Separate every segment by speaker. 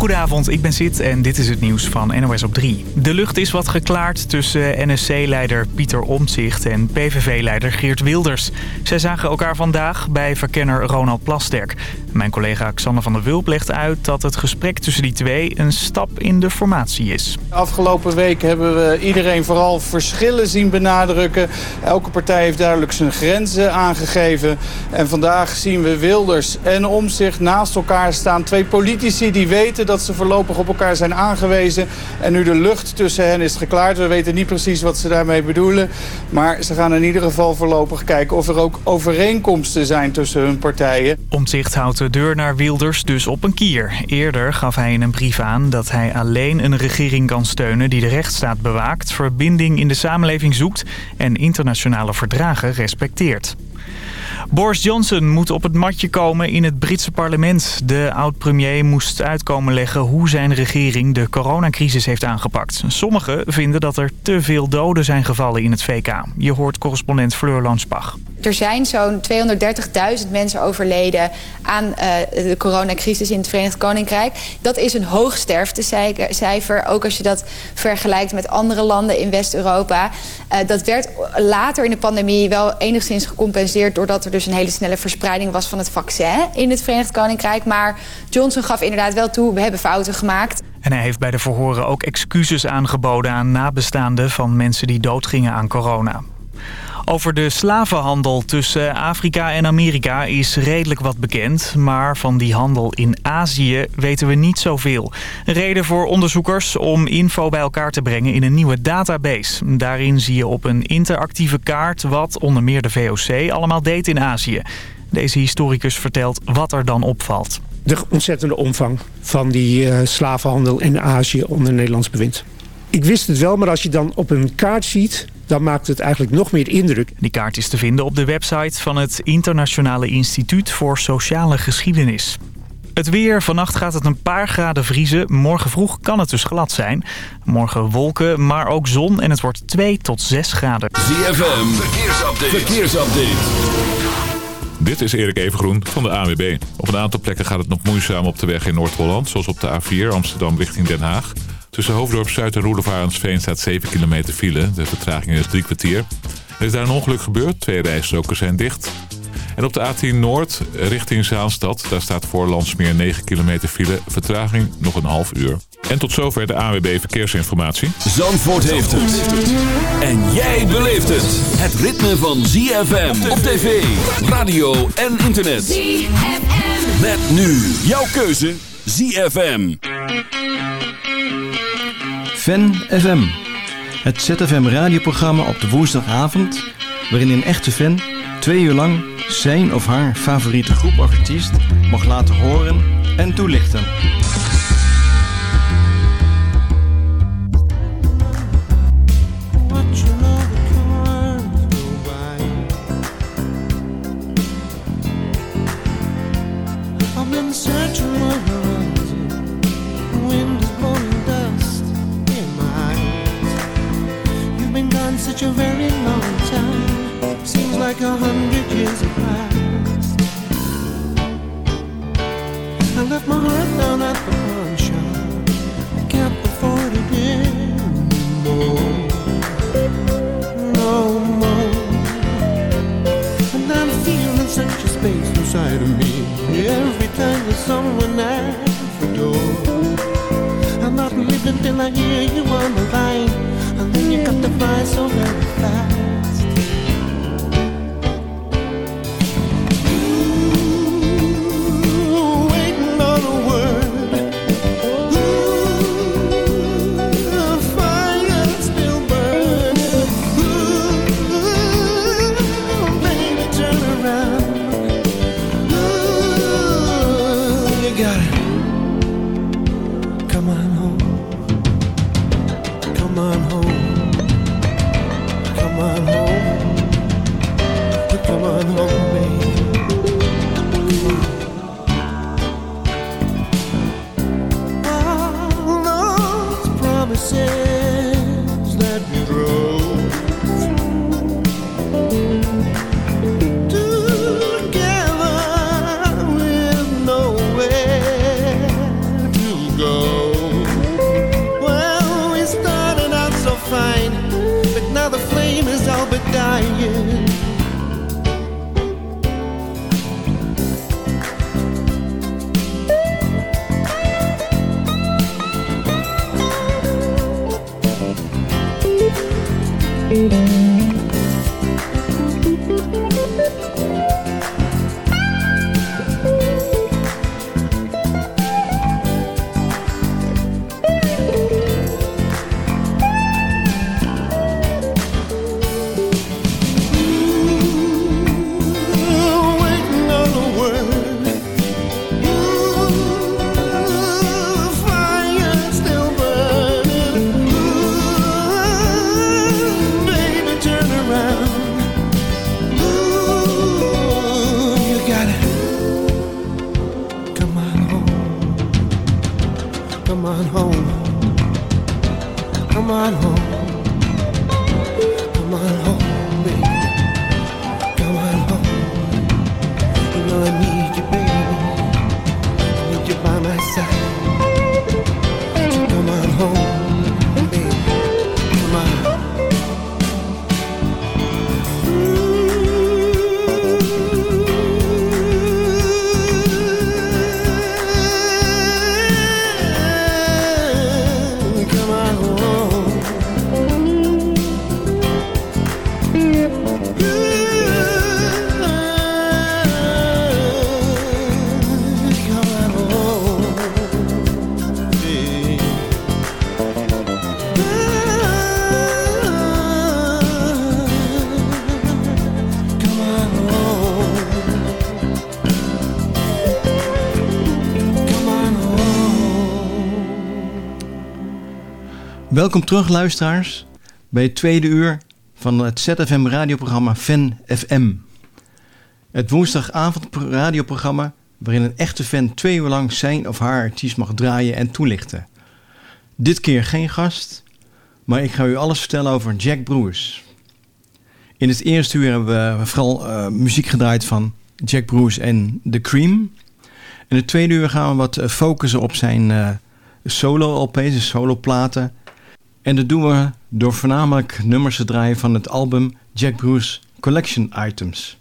Speaker 1: Goedenavond, ik ben Sid en dit is het nieuws van NOS op 3. De lucht is wat geklaard tussen NSC-leider Pieter Omtzigt en PVV-leider Geert Wilders. Zij zagen elkaar vandaag bij verkenner Ronald Plasterk. Mijn collega Xander van der Wulp legt uit dat het gesprek tussen die twee een stap in de formatie is.
Speaker 2: Afgelopen week hebben we iedereen vooral verschillen zien benadrukken. Elke partij heeft duidelijk zijn grenzen aangegeven. En vandaag zien we Wilders en Omtzigt naast elkaar staan. Twee politici die weten dat ze voorlopig op elkaar zijn aangewezen. En nu de lucht tussen hen is geklaard. We weten niet precies wat ze daarmee bedoelen. Maar ze gaan in ieder geval voorlopig kijken of er ook overeenkomsten zijn tussen hun partijen.
Speaker 1: Omtzigt houdt de deur naar Wilders dus op een kier. Eerder gaf hij in een brief aan dat hij alleen een regering kan steunen die de rechtsstaat bewaakt, verbinding in de samenleving zoekt en internationale verdragen respecteert. Boris Johnson moet op het matje komen in het Britse parlement. De oud-premier moest uitkomen leggen hoe zijn regering de coronacrisis heeft aangepakt. Sommigen vinden dat er te veel doden zijn gevallen in het VK. Je hoort correspondent Fleur Lansbach.
Speaker 3: Er zijn zo'n 230.000 mensen overleden aan uh, de coronacrisis in het Verenigd Koninkrijk. Dat is een hoog sterftecijfer, ook als je dat vergelijkt met andere landen in West-Europa. Uh, dat werd later in de pandemie wel enigszins gecompenseerd... doordat er dus een hele snelle verspreiding was van het vaccin in het Verenigd Koninkrijk. Maar Johnson gaf inderdaad wel toe, we hebben fouten gemaakt.
Speaker 1: En hij heeft bij de verhoren ook excuses aangeboden aan nabestaanden van mensen die doodgingen aan corona. Over de slavenhandel tussen Afrika en Amerika is redelijk wat bekend. Maar van die handel in Azië weten we niet zoveel. Reden voor onderzoekers om info bij elkaar te brengen in een nieuwe database. Daarin zie je op een interactieve kaart wat onder meer de VOC allemaal deed in Azië. Deze historicus vertelt wat er dan opvalt.
Speaker 4: De ontzettende omvang van die uh, slavenhandel in Azië onder Nederlands bewind. Ik wist het wel, maar als je dan op een kaart ziet dan maakt het eigenlijk nog meer indruk.
Speaker 1: Die kaart is te vinden op de website van het Internationale Instituut voor Sociale Geschiedenis. Het weer. Vannacht gaat het een paar graden vriezen. Morgen vroeg kan het dus glad zijn. Morgen wolken, maar ook zon en het wordt 2 tot 6 graden.
Speaker 5: ZFM. Verkeersupdate. Verkeersupdate.
Speaker 6: Dit is Erik Evengroen van de AWB. Op een aantal plekken gaat het nog moeizaam op de weg in Noord-Holland... zoals op de A4 Amsterdam richting Den Haag. Tussen Hoofddorp Zuid en Roelofarensveen staat 7 kilometer file. De vertraging is drie kwartier. Er is daar een ongeluk gebeurd. Twee rijstroken zijn dicht. En op de A10 Noord richting Zaanstad. Daar staat voor Landsmeer 9 kilometer file. Vertraging nog een half uur. En tot zover de AWB Verkeersinformatie.
Speaker 5: Zandvoort heeft het. En jij beleeft het. Het ritme van ZFM op tv, radio en internet. ZFM. Met nu jouw keuze ZFM.
Speaker 7: Fan FM. Het ZFM radioprogramma op de woensdagavond... waarin een echte fan twee uur lang zijn of haar favoriete groep artiest... mag laten horen en toelichten.
Speaker 8: Such a very long time. Seems like a hundred years have passed. I left my heart down at the pawn shop. I can't afford it anymore. No more. And I'm feeling such a space inside of me. Every time there's someone at the door. I'm not living till I hear you on the line you got the fly so very fast.
Speaker 7: Welkom terug luisteraars bij het tweede uur van het ZFM radioprogramma Fan FM. Het woensdagavond radioprogramma waarin een echte fan twee uur lang zijn of haar artiest mag draaien en toelichten. Dit keer geen gast, maar ik ga u alles vertellen over Jack Bruce. In het eerste uur hebben we vooral uh, muziek gedraaid van Jack Bruce en The Cream. In het tweede uur gaan we wat uh, focussen op zijn uh, solo-LP's, solo-platen en dat doen we door voornamelijk nummers te draaien van het album Jack Bruce Collection Items.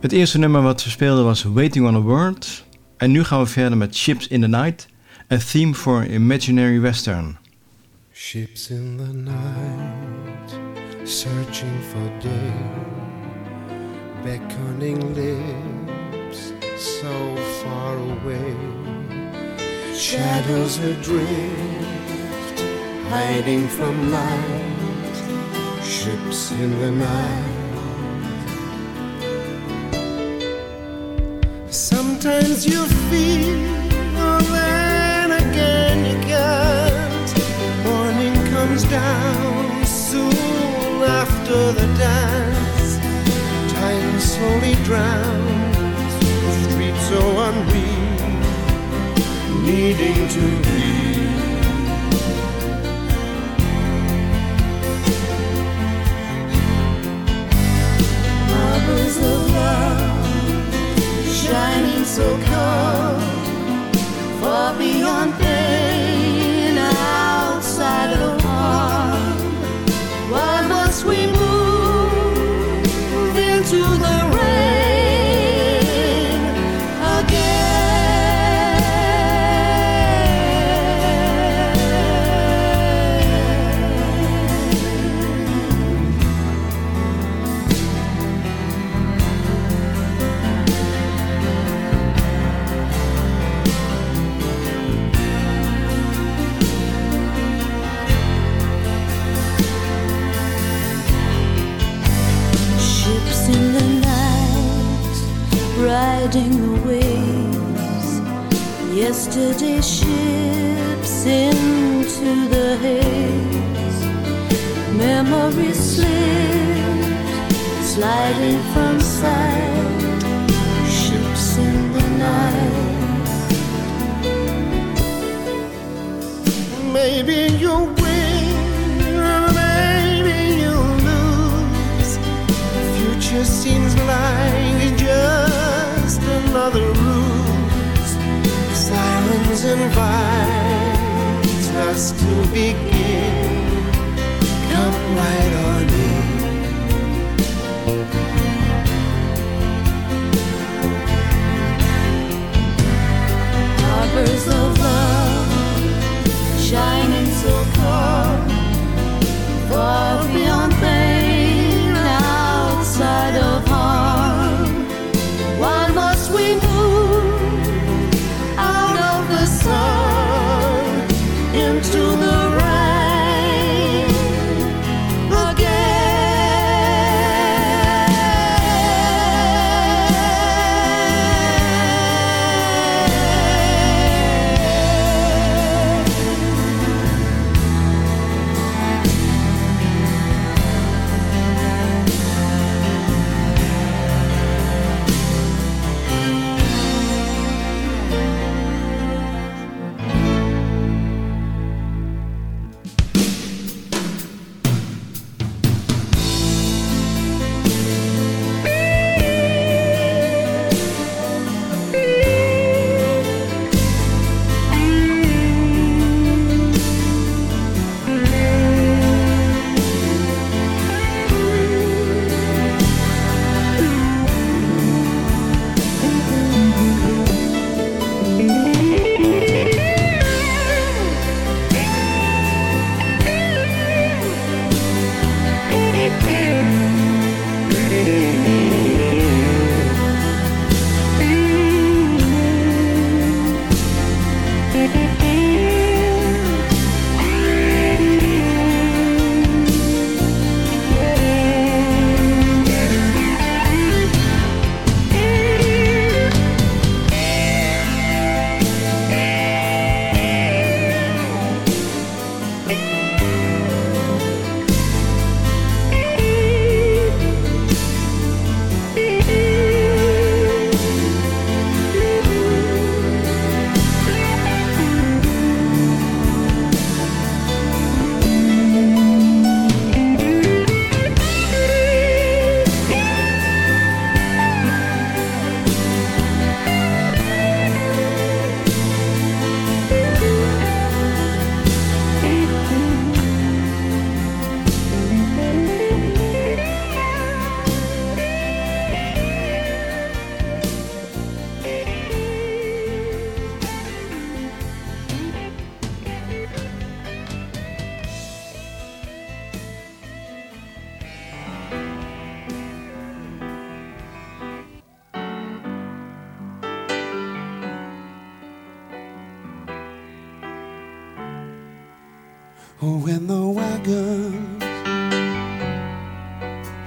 Speaker 7: Het eerste nummer wat we speelden was Waiting on a Word. En nu gaan we verder met Ships in the Night, a theme for Imaginary Western.
Speaker 8: Ships in the night, searching for day, beckoning lips so far away, shadows adrift. Hiding from light, ships in the night. Sometimes you feel, oh, then again you can't. Morning comes down soon after the dance. Time slowly drowns, streets so unreal, needing to be.
Speaker 9: Shining so calm, far beyond pain, riding the waves. Yesterday ships into the haze. Memories slipped, sliding from sight. Ships in the night.
Speaker 8: Maybe you'll win, maybe you'll lose. future seems like another ruse. Silence invites us to begin. Come right on in.
Speaker 9: Harbors of love, shining so calm, far beyond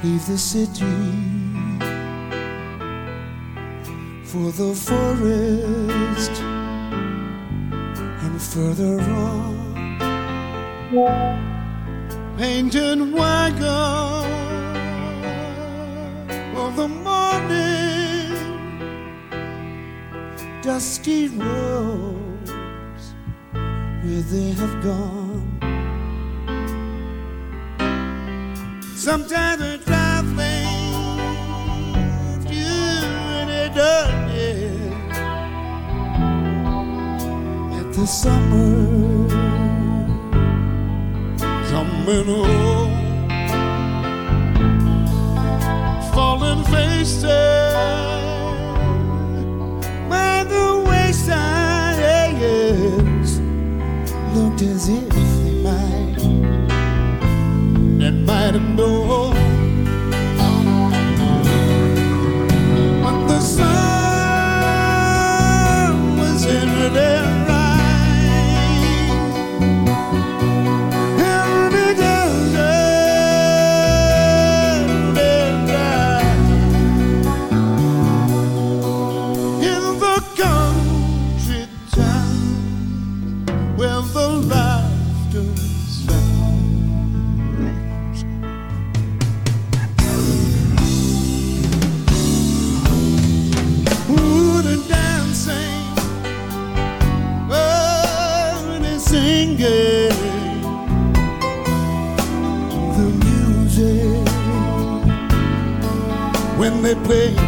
Speaker 10: leave the city for the forest and further on. Painted wagon of the morning dusty roads where they have gone. Sometimes the summer. Coming home, falling faces. By the wayside yes, looked as if they might, that might have known. me pray.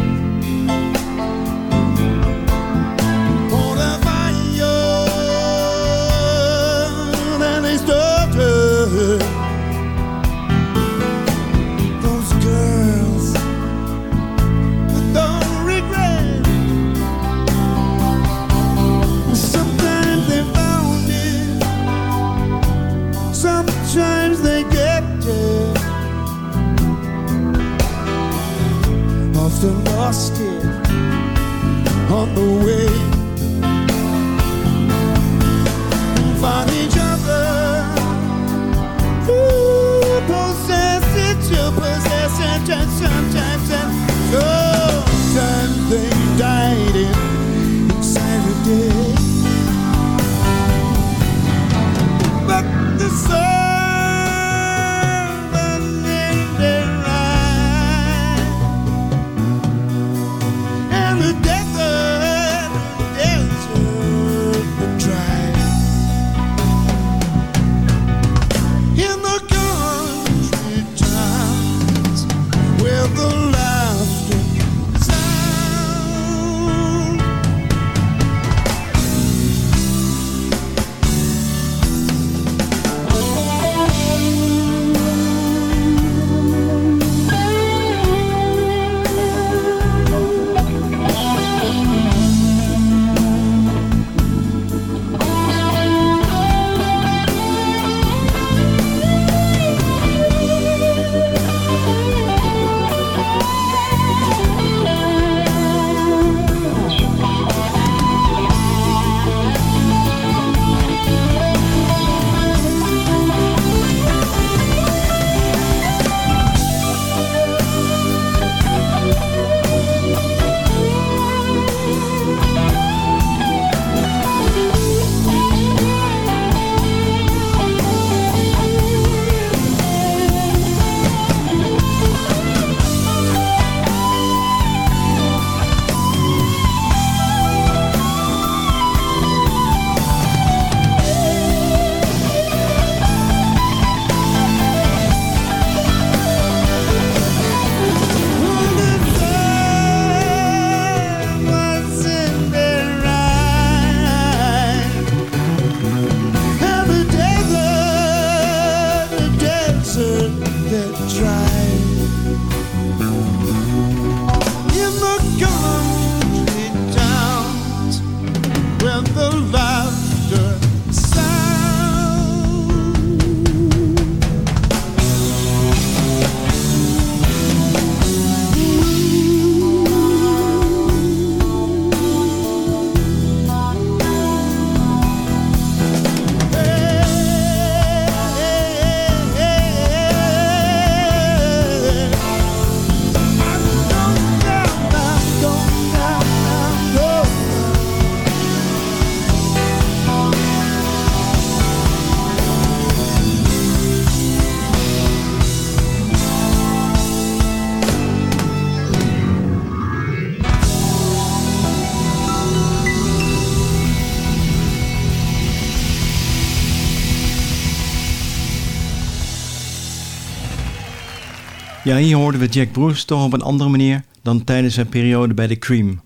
Speaker 7: Ja, hier hoorden we Jack Bruce toch op een andere manier dan tijdens zijn periode bij The Cream.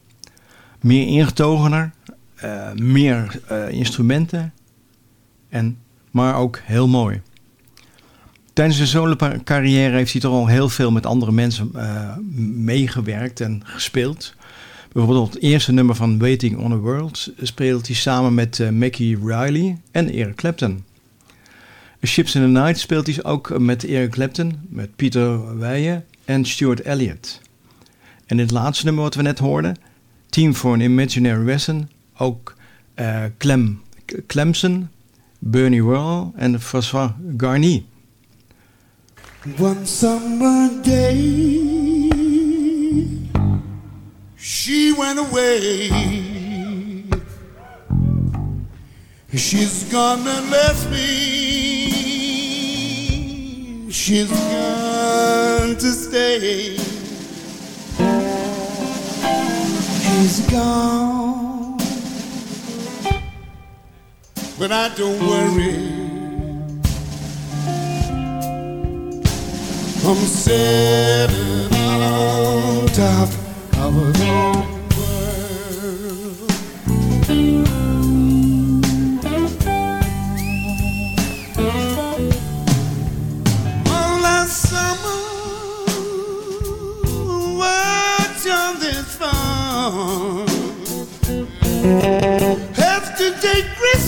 Speaker 7: Meer ingetogener, uh, meer uh, instrumenten, en, maar ook heel mooi. Tijdens zijn solo-carrière heeft hij toch al heel veel met andere mensen uh, meegewerkt en gespeeld. Bijvoorbeeld het eerste nummer van Waiting on a World speelt hij samen met Mackie Riley en Eric Clapton. Ships in the Night speelt hij ook met Eric Clapton, met Peter Weijen en Stuart Elliott. En het laatste nummer wat we net hoorden, Team for an Imaginary Lesson, ook uh, Clem, Clemson, Bernie Worrell en François Garnier.
Speaker 10: One summer day, she went away. She's gone and left me. She's gone to stay. She's gone, but I don't worry. I'm sitting on top of the world.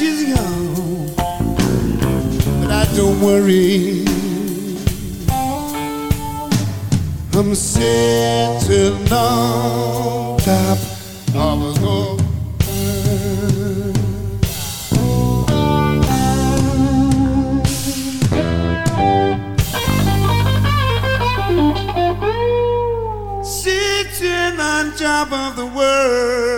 Speaker 10: she's gone. But I don't worry. I'm sitting on top of a gold. Sitting on top of the world.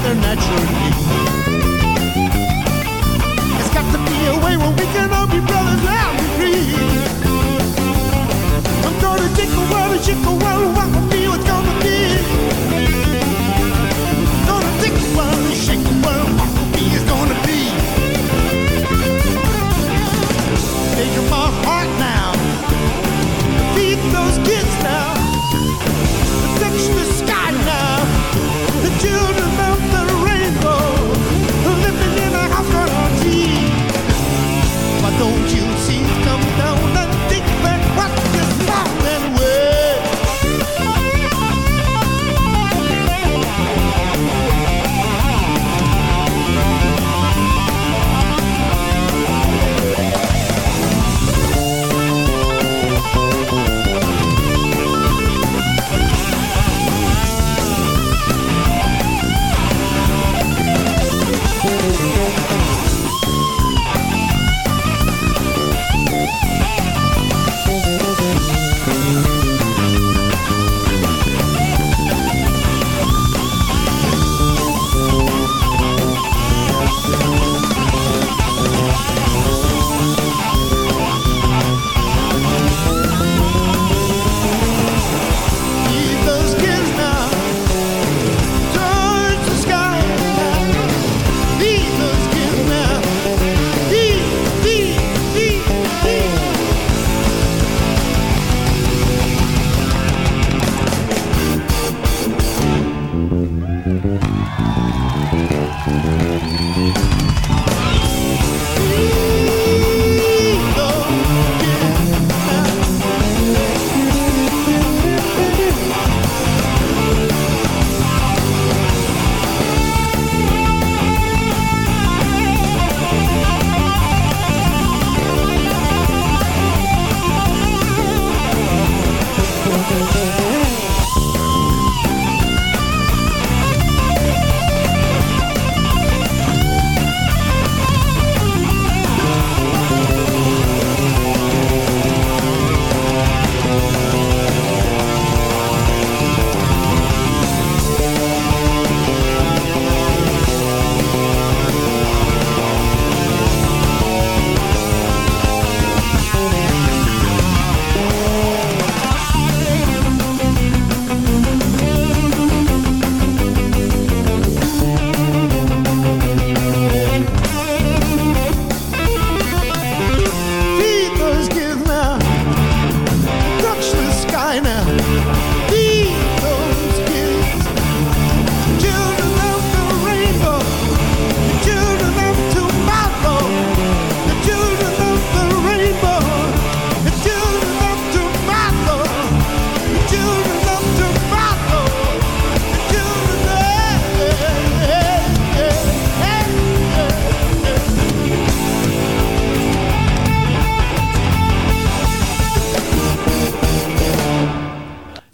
Speaker 8: Together naturally. It's got to be a way where we can all be brothers and be free. I'm gonna take a world and shake a world, what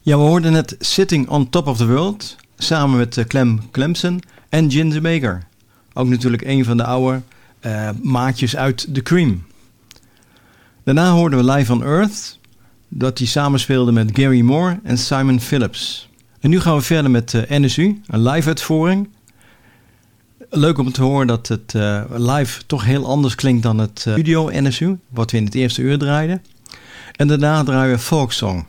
Speaker 7: Ja, we hoorden net Sitting on Top of the World samen met eh, Clem Clemson en Ginger Baker. Ook natuurlijk een van de oude eh, maatjes uit The Cream. Daarna hoorden we Live on Earth, dat hij samenspeelde met Gary Moore en Simon Phillips. En nu gaan we verder met eh, NSU, een live uitvoering. Leuk om te horen dat het live toch heel anders klinkt dan het studio NSU, wat we in het eerste uur draaiden. En daarna draaien we Folksong.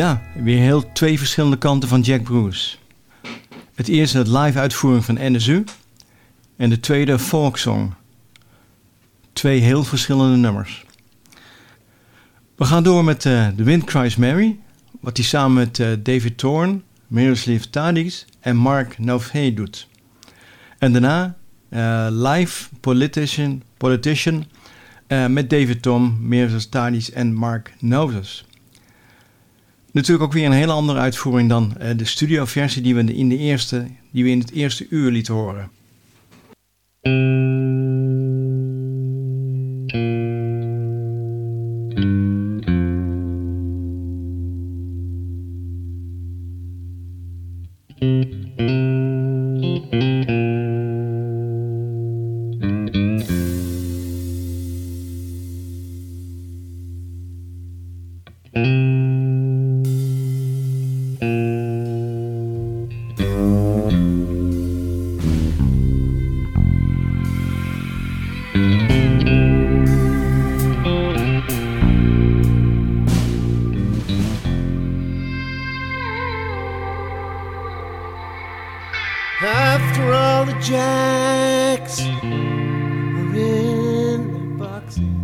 Speaker 8: Ja, weer heel twee verschillende kanten van Jack Bruce. Het eerste het live uitvoering van NSU en de tweede folksong. Twee heel verschillende nummers. We gaan door met uh, The Wind Cries Mary, wat hij samen met uh, David Thorne, Miroslav Tadis en Mark Novey doet. En daarna uh, live Politician, politician met David Tom, Miroslav Tadis en Mark Novus. Natuurlijk ook weer een hele andere uitvoering dan de studioversie die we in, de eerste, die we in het eerste uur lieten horen. bags are in the boxes,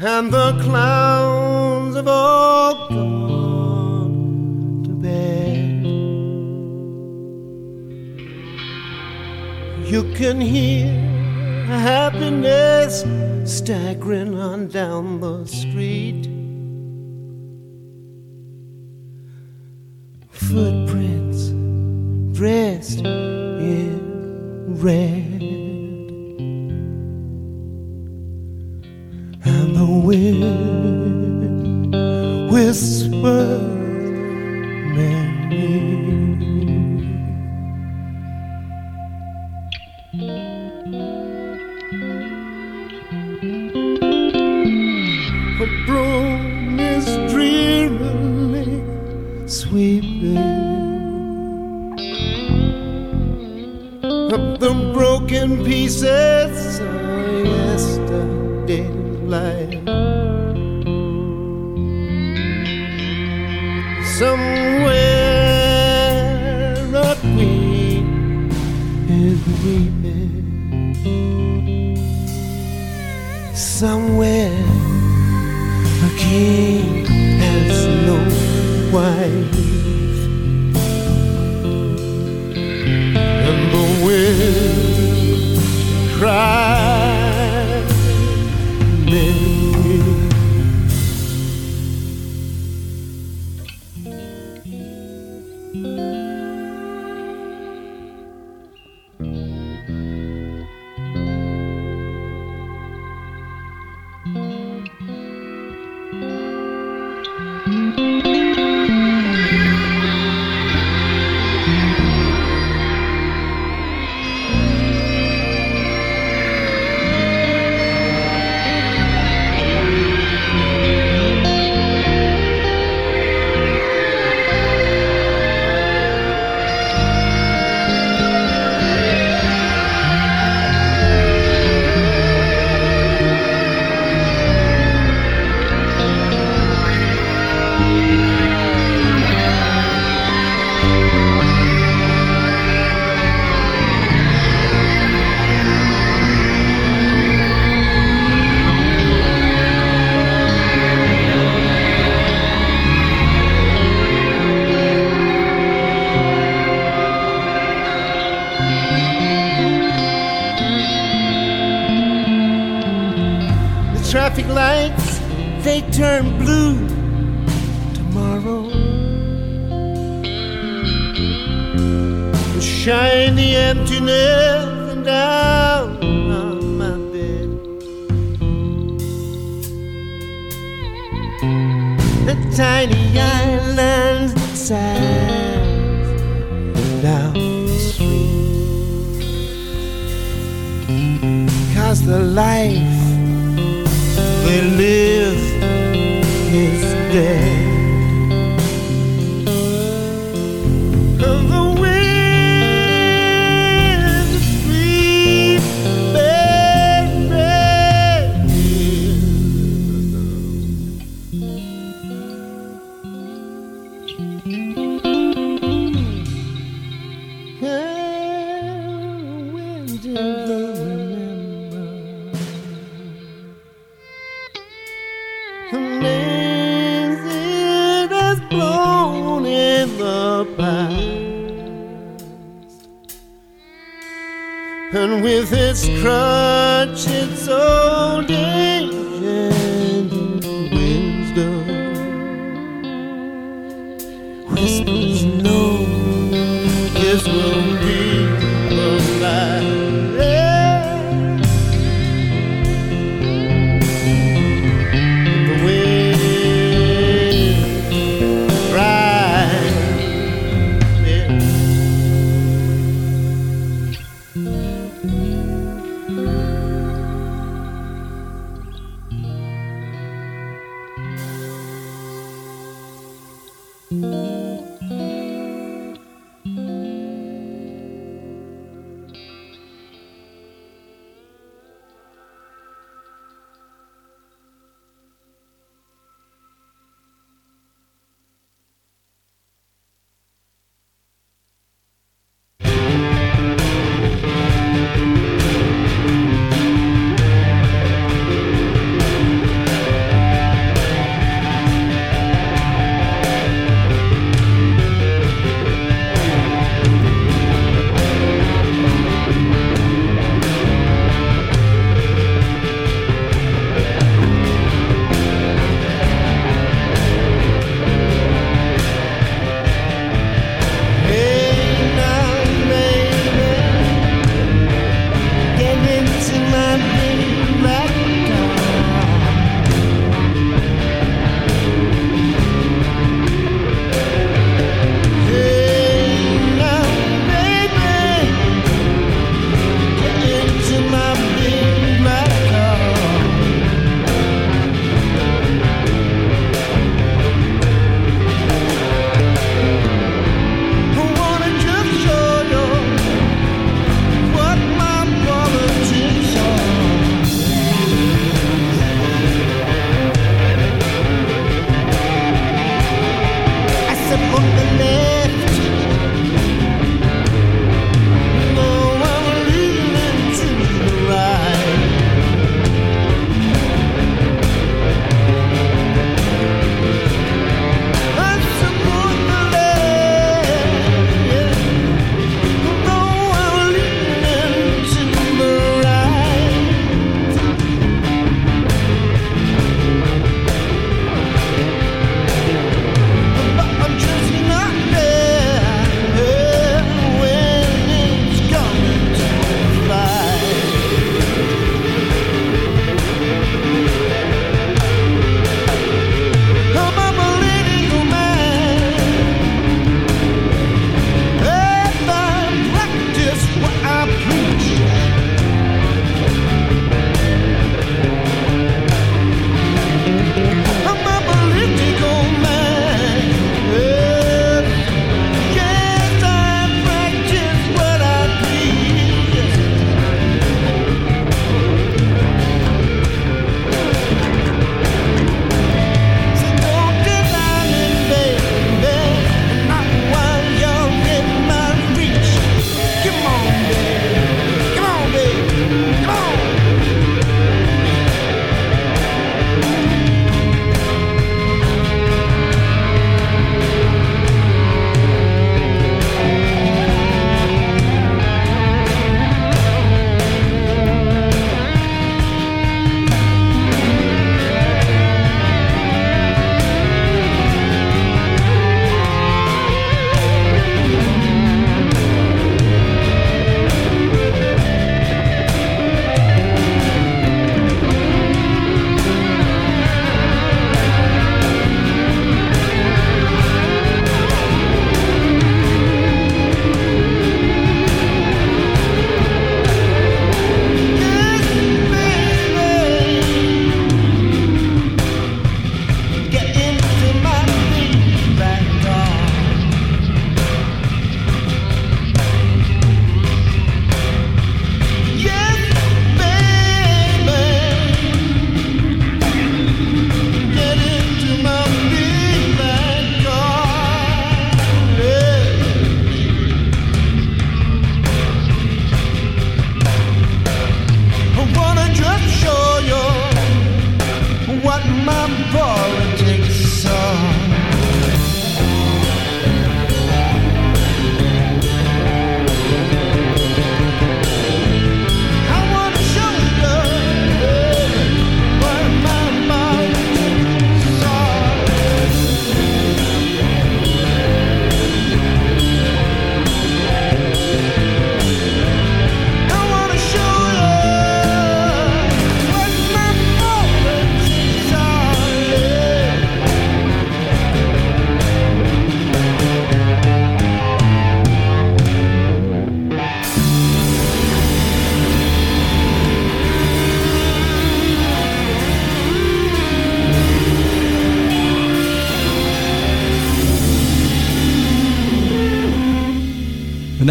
Speaker 8: and the clowns have all gone to bed. You can hear happiness staggering on down the street. Footprints dressed in red. And the wind whispers. in pieces our yesterday life. Somewhere a queen is weeping. Somewhere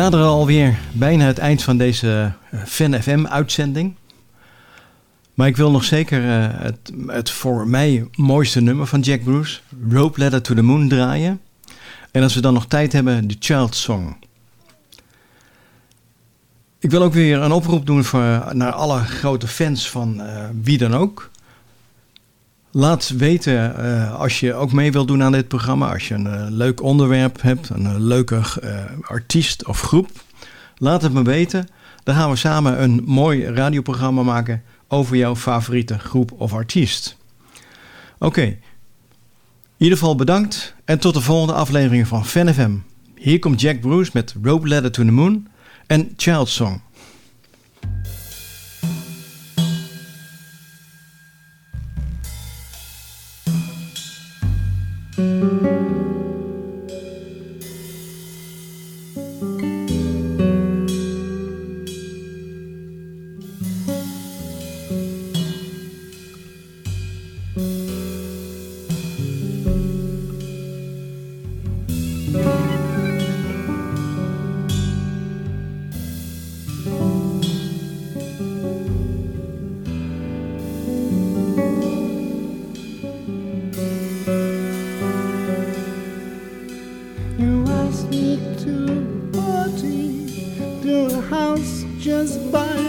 Speaker 8: naderen alweer bijna het eind van deze uh, Fan FM uitzending. Maar ik wil nog zeker uh, het, het voor mij mooiste nummer van Jack Bruce, Rope Ladder to the Moon, draaien. En als we dan nog tijd hebben, de Child Song. Ik wil ook weer een oproep doen voor, naar alle grote fans van wie dan ook. Laat weten uh, als je ook mee wilt doen aan dit programma. Als je een uh, leuk onderwerp hebt, een leuke artiest of groep. Laat het me weten. Dan gaan we samen een mooi radioprogramma maken over jouw favoriete groep of artiest. Oké, in ieder geval bedankt en tot de volgende aflevering van Fan FM. Hier komt Jack Bruce met Rope Ladder to the Moon en Child Song.
Speaker 10: house just
Speaker 8: by